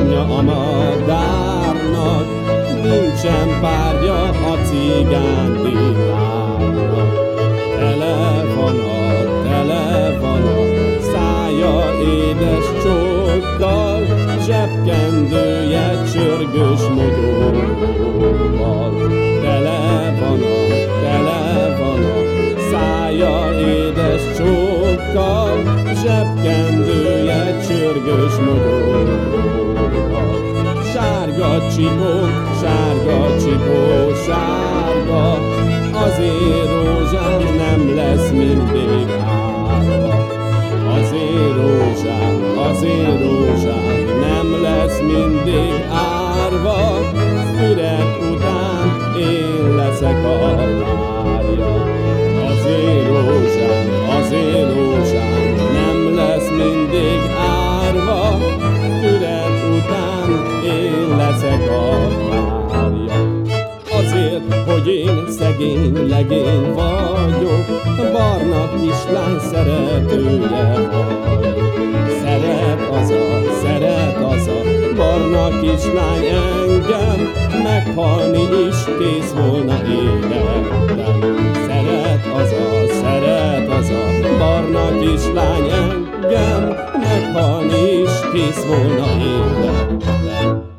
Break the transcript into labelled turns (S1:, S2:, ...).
S1: szárnya a madárnak, nincsen párja a cigány világnak. Tele van a, tele van a szája édes csókkal, zsebkendője csörgős mogóval. Tele van a, tele van a szája édes csókkal, zsebkendője csörgős mogóval. Sárga csipó, sárga csipó, sárga, azért rózsám nem lesz mindig hogy én szegény legény vagyok, barna kislány szeretője vagyok. Szeret az a, szeret az a barna kislány engem, meghalni is kész volna életem. Szeret az a, szeret az a barna kislány engem, meghalni is kész volna életem.